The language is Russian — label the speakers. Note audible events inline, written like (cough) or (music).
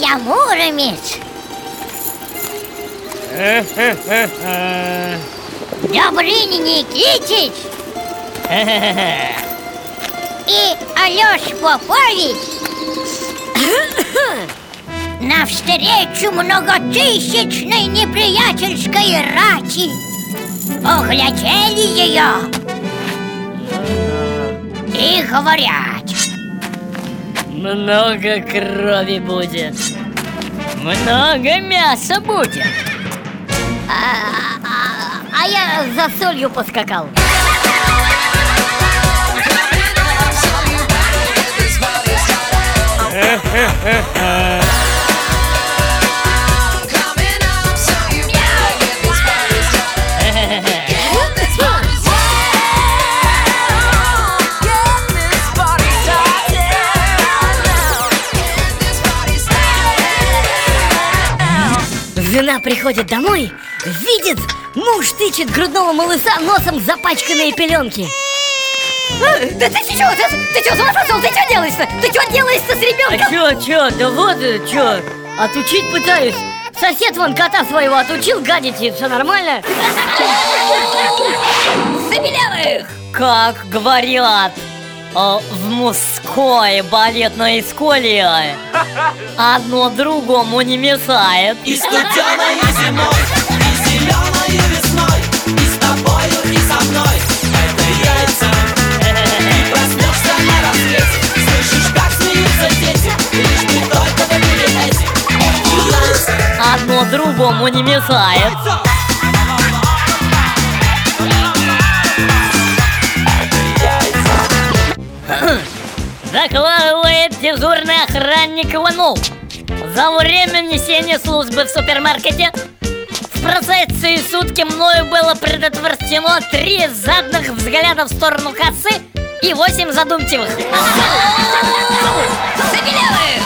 Speaker 1: я Муромец. (laughs) Добрыня Никитич (laughs) и Алёш Попович (laughs) навстречу многотысячной неприятельской рати. Оглядели ее и говорят
Speaker 2: Много крови будет. Много мяса будет.
Speaker 1: А, а- а я за солью поскакал
Speaker 2: Жена приходит домой, видит, муж тычет грудного малыша носом в запачканные пеленки
Speaker 1: Да ты чего, ты, ты чего, с ума? Ты что делаешь-то? Ты что делаешь-то с
Speaker 2: А
Speaker 1: ребенком?
Speaker 2: чё, чё, да вот, э, чё, отучить пытаюсь Сосед вон кота своего отучил гадить, и все нормально (laughs)
Speaker 1: Забелявых!
Speaker 2: Как говорят в мужской балетной школе Одно другому не мешает.
Speaker 3: И студеной зимой, и зеленой весной И с тобою, и со мной. Это яйца. И проснешься на рассвете Слышишь, как смеются дети Лишь бы только были эти. Яйца
Speaker 2: Одно другому не мешает Закладывает дежурный охранник Иванов За время несения службы в супермаркете В процессе сутки мною было предотвращено Три жадных взгляда в сторону кассы И восемь задумчивых
Speaker 1: Забелявых!